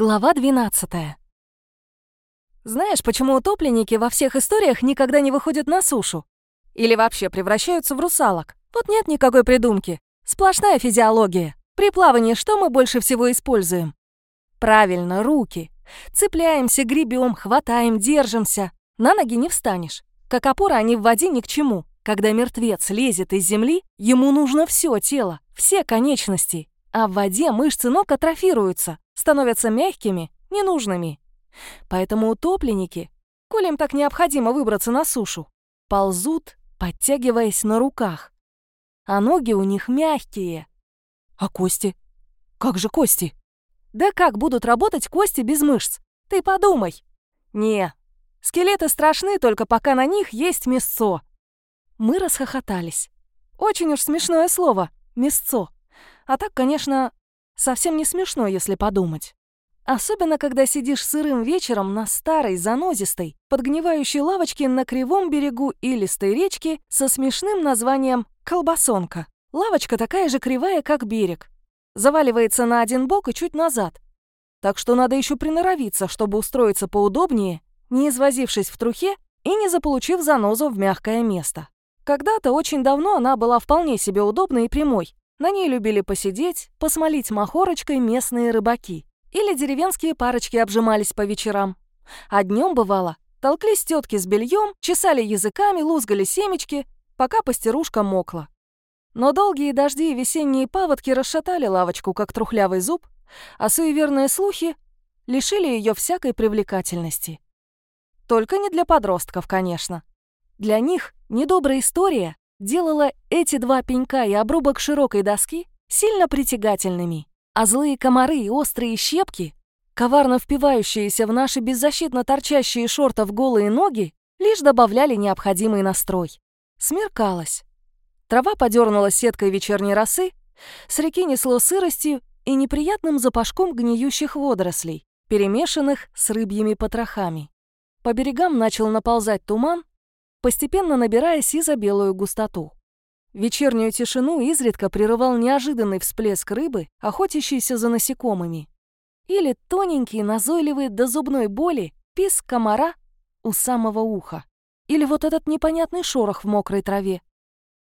Глава 12. Знаешь, почему утопленники во всех историях никогда не выходят на сушу? Или вообще превращаются в русалок? Тут нет никакой придумки. Сплошная физиология. При плавании что мы больше всего используем? Правильно, руки. Цепляемся, гребем, хватаем, держимся. На ноги не встанешь. Как опора они в воде ни к чему. Когда мертвец лезет из земли, ему нужно все тело, все конечности. А в воде мышцы ног атрофируются, становятся мягкими, ненужными. Поэтому утопленники, коли им так необходимо выбраться на сушу, ползут, подтягиваясь на руках. А ноги у них мягкие. А кости? Как же кости? Да как будут работать кости без мышц? Ты подумай. Не, скелеты страшны только пока на них есть мясцо. Мы расхохотались. Очень уж смешное слово «мясцо». А так, конечно, Совсем не смешно, если подумать. Особенно, когда сидишь сырым вечером на старой, занозистой, подгнивающей лавочке на кривом берегу илистой речки со смешным названием «Колбасонка». Лавочка такая же кривая, как берег. Заваливается на один бок и чуть назад. Так что надо еще приноровиться, чтобы устроиться поудобнее, не извозившись в трухе и не заполучив занозу в мягкое место. Когда-то очень давно она была вполне себе удобной и прямой, на ней любили посидеть, посмолить махорочкой местные рыбаки. Или деревенские парочки обжимались по вечерам. А днем бывало, толклись тетки с бельем, чесали языками, лузгали семечки, пока пастерушка мокла. Но долгие дожди и весенние паводки расшатали лавочку, как трухлявый зуб, а суеверные слухи лишили ее всякой привлекательности. Только не для подростков, конечно. Для них недобрая история делала эти два пенька и обрубок широкой доски сильно притягательными, а злые комары и острые щепки, коварно впивающиеся в наши беззащитно торчащие шортов голые ноги, лишь добавляли необходимый настрой. Смеркалось. Трава подернула сеткой вечерней росы, с реки несло сыростью и неприятным запашком гниющих водорослей, перемешанных с рыбьими потрохами. По берегам начал наползать туман, постепенно набирая сизо-белую густоту. Вечернюю тишину изредка прерывал неожиданный всплеск рыбы, охотящейся за насекомыми. Или тоненький, назойливый до зубной боли писк комара у самого уха. Или вот этот непонятный шорох в мокрой траве.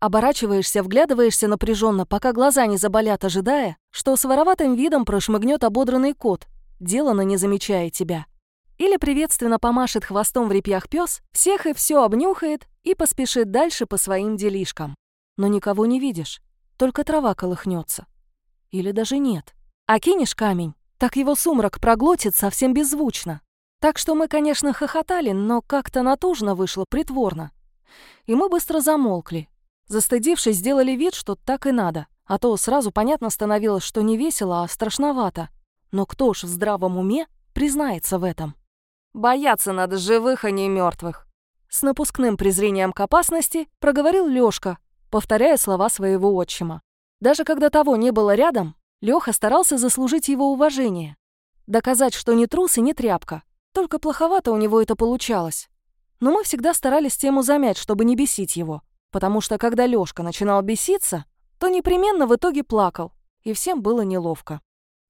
Оборачиваешься, вглядываешься напряженно, пока глаза не заболят, ожидая, что с вороватым видом прошмыгнет ободранный кот, делано не замечая тебя. Или приветственно помашет хвостом в репьях пес, всех и все обнюхает и поспешит дальше по своим делишкам. Но никого не видишь, только трава колыхнется. Или даже нет. А кинешь камень, так его сумрак проглотит совсем беззвучно. Так что мы, конечно, хохотали, но как-то натужно вышло, притворно. И мы быстро замолкли. Застыдившись, сделали вид, что так и надо. А то сразу понятно становилось, что не весело, а страшновато. Но кто ж в здравом уме признается в этом? Бояться надо живых, а не мертвых. С напускным презрением к опасности проговорил Лёшка, повторяя слова своего отчима. Даже когда того не было рядом, Лёха старался заслужить его уважение. Доказать, что не трус и не тряпка. Только плоховато у него это получалось. Но мы всегда старались тему замять, чтобы не бесить его. Потому что когда Лёшка начинал беситься, то непременно в итоге плакал, и всем было неловко.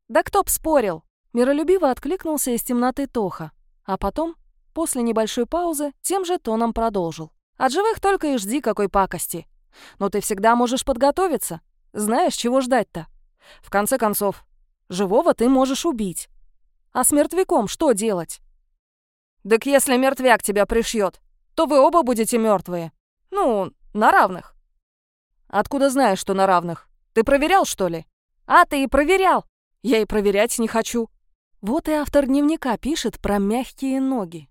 «Да кто б спорил?» Миролюбиво откликнулся из темноты Тоха. А потом, после небольшой паузы, тем же тоном продолжил. «От живых только и жди какой пакости. Но ты всегда можешь подготовиться. Знаешь, чего ждать-то? В конце концов, живого ты можешь убить. А с мертвяком что делать? Так если мертвяк тебя пришьет, то вы оба будете мертвые. Ну, на равных. Откуда знаешь, что на равных? Ты проверял, что ли? А, ты и проверял. Я и проверять не хочу. Вот и автор дневника пишет про мягкие ноги.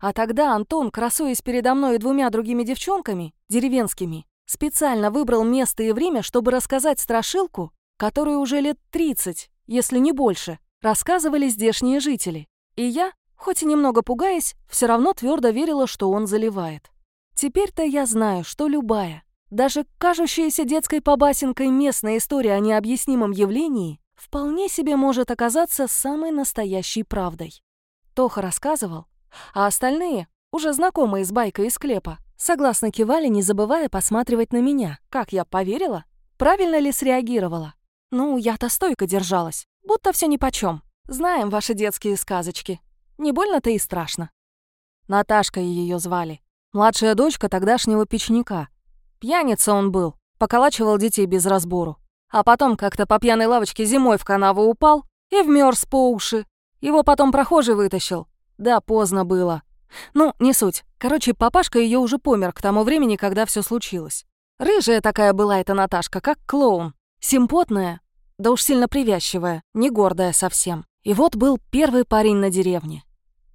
А тогда Антон, красуясь передо мной и двумя другими девчонками, деревенскими, специально выбрал место и время, чтобы рассказать страшилку, которую уже лет 30, если не больше, рассказывали здешние жители. И я, хоть и немного пугаясь, все равно твердо верила, что он заливает. Теперь-то я знаю, что любая, даже кажущаяся детской побасенкой местная история о необъяснимом явлении вполне себе может оказаться самой настоящей правдой. Тоха рассказывал, а остальные, уже знакомые с байкой из склепа, согласно кивали, не забывая посматривать на меня, как я поверила, правильно ли среагировала. Ну, я-то стойко держалась, будто все нипочем. Знаем ваши детские сказочки. Не больно-то и страшно. Наташка ее звали. Младшая дочка тогдашнего печника. Пьяница он был, поколачивал детей без разбору. А потом как-то по пьяной лавочке зимой в канаву упал и вмерз по уши. Его потом прохожий вытащил. Да, поздно было. Ну, не суть. Короче, папашка ее уже помер к тому времени, когда все случилось. Рыжая такая была эта Наташка, как клоун. Симпотная, да уж сильно привязчивая, не гордая совсем. И вот был первый парень на деревне.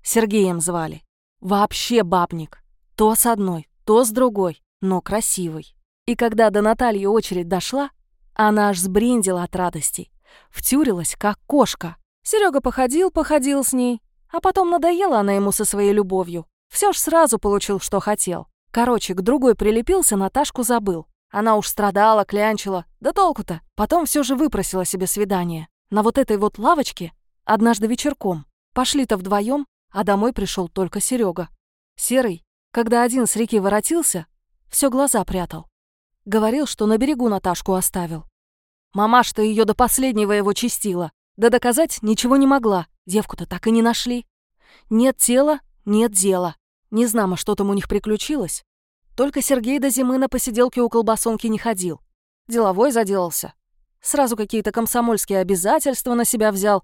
Сергеем звали. Вообще бабник. То с одной, то с другой, но красивый. И когда до Натальи очередь дошла, она аж сбрендила от радости. Втюрилась, как кошка. Серега походил-походил с ней, а потом надоела она ему со своей любовью. Все ж сразу получил, что хотел. Короче, к другой прилепился, Наташку забыл. Она уж страдала, клянчила. Да толку-то. Потом все же выпросила себе свидание. На вот этой вот лавочке Однажды вечерком. Пошли-то вдвоем, а домой пришел только Серега. Серый, когда один с реки воротился, все глаза прятал. Говорил, что на берегу Наташку оставил. Мамаш-то ее до последнего его чистила. Да доказать ничего не могла. Девку-то так и не нашли. Нет тела, нет дела. Не знамо, что там у них приключилось. Только Сергей до зимы на посиделке у колбасонки не ходил. Деловой заделался. Сразу какие-то комсомольские обязательства на себя взял,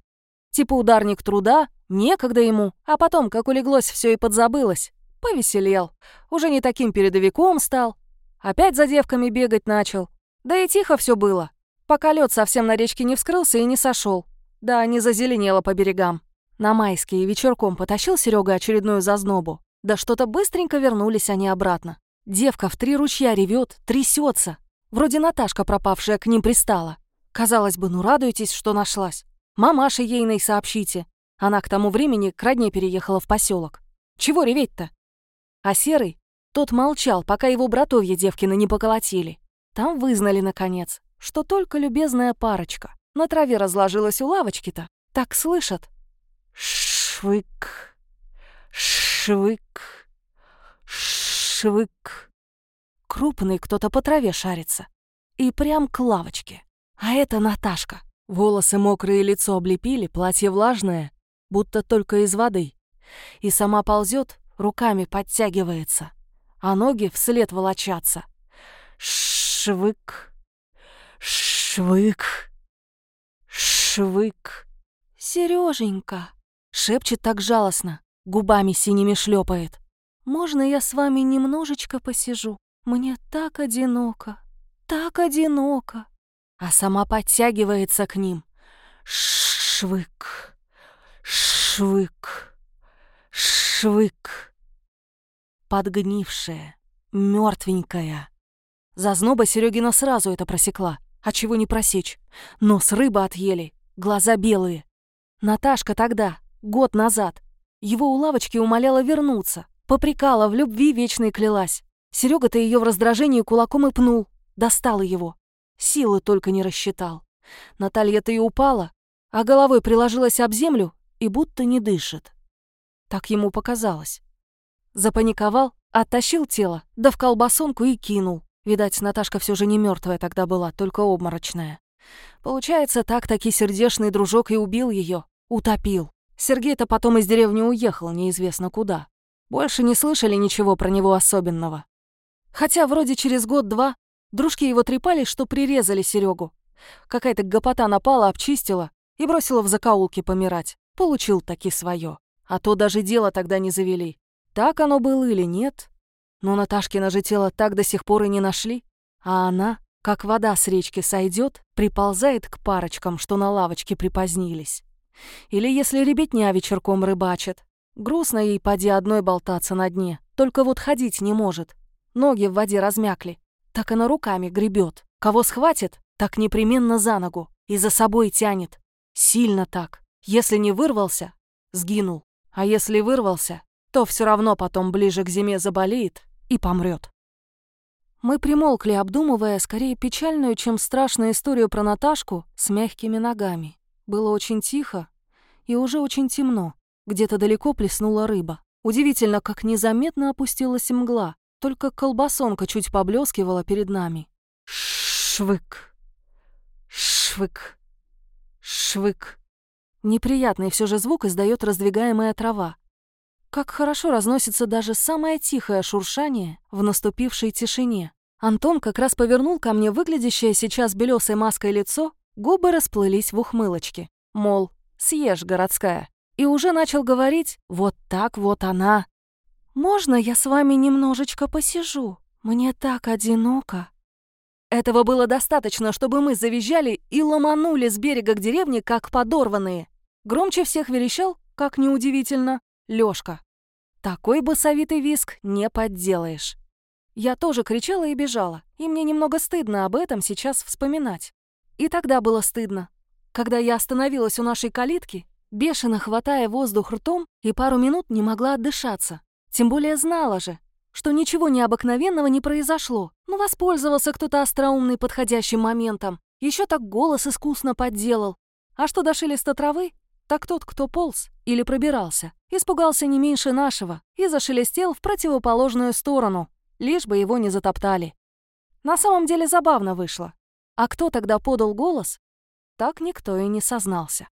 Типа ударник труда, некогда ему, а потом, как улеглось, все и подзабылось. Повеселел. Уже не таким передовиком стал. Опять за девками бегать начал. Да и тихо все было. Пока лед совсем на речке не вскрылся и не сошел. Да, не зазеленело по берегам. На майские вечерком потащил Серега очередную зазнобу. Да что-то быстренько вернулись они обратно. Девка в три ручья ревет, трясется. Вроде Наташка пропавшая к ним пристала. Казалось бы, ну радуйтесь, что нашлась. Мамаше ейной сообщите. Она к тому времени к родне переехала в поселок. Чего реветь-то? А Серый, тот молчал, пока его братовья девкины не поколотили. Там вызнали, наконец, что только любезная парочка. На траве разложилась у лавочки-то. Так слышат. Швык, швык, швык. Крупный кто-то по траве шарится. И прям к лавочке. А это Наташка. Волосы мокрые, лицо облепили, платье влажное, будто только из воды. И сама ползет, руками подтягивается, а ноги вслед волочатся. Швык, швык, швык. Сереженька, шепчет так жалостно, губами синими шлепает. Можно я с вами немножечко посижу? Мне так одиноко, так одиноко а сама подтягивается к ним. Швык, швык, швык. Подгнившая, мертвенькая. Зазноба Серегина сразу это просекла. А чего не просечь? Нос рыбы отъели, глаза белые. Наташка тогда, год назад, его у лавочки умоляла вернуться. Попрекала, в любви вечной клялась. Серега-то ее в раздражении кулаком и пнул. Достала его. Силы только не рассчитал. Наталья-то и упала, а головой приложилась об землю и будто не дышит. Так ему показалось. Запаниковал, оттащил тело, да в колбасонку и кинул. Видать, Наташка все же не мертвая тогда была, только обморочная. Получается, так-таки сердечный дружок и убил ее, утопил. Сергей-то потом из деревни уехал, неизвестно куда. Больше не слышали ничего про него особенного. Хотя вроде через год-два Дружки его трепали, что прирезали Серегу. Какая-то гопота напала, обчистила и бросила в закоулки помирать. Получил таки свое. А то даже дело тогда не завели. Так оно было или нет? Но Наташкина же тело так до сих пор и не нашли. А она, как вода с речки сойдет, приползает к парочкам, что на лавочке припозднились. Или если ребятня вечерком рыбачит. Грустно ей поди одной болтаться на дне, только вот ходить не может. Ноги в воде размякли так она руками гребет. Кого схватит, так непременно за ногу и за собой тянет. Сильно так. Если не вырвался, сгинул. А если вырвался, то все равно потом ближе к зиме заболеет и помрет. Мы примолкли, обдумывая скорее печальную, чем страшную историю про Наташку с мягкими ногами. Было очень тихо и уже очень темно. Где-то далеко плеснула рыба. Удивительно, как незаметно опустилась мгла, только колбасонка чуть поблескивала перед нами. Швык. Швык. Швык. Неприятный все же звук издает раздвигаемая трава. Как хорошо разносится даже самое тихое шуршание в наступившей тишине. Антон как раз повернул ко мне выглядящее сейчас белесой маской лицо, губы расплылись в ухмылочке. Мол, съешь, городская. И уже начал говорить «вот так вот она». «Можно я с вами немножечко посижу? Мне так одиноко». Этого было достаточно, чтобы мы завизжали и ломанули с берега к деревне, как подорванные. Громче всех верещал, как неудивительно, Лёшка. Такой басовитый виск не подделаешь. Я тоже кричала и бежала, и мне немного стыдно об этом сейчас вспоминать. И тогда было стыдно, когда я остановилась у нашей калитки, бешено хватая воздух ртом и пару минут не могла отдышаться. Тем более знала же, что ничего необыкновенного не произошло. Ну, воспользовался кто-то остроумный подходящим моментом. Еще так голос искусно подделал. А что до шелеста травы, так тот, кто полз или пробирался, испугался не меньше нашего и зашелестел в противоположную сторону, лишь бы его не затоптали. На самом деле забавно вышло. А кто тогда подал голос, так никто и не сознался.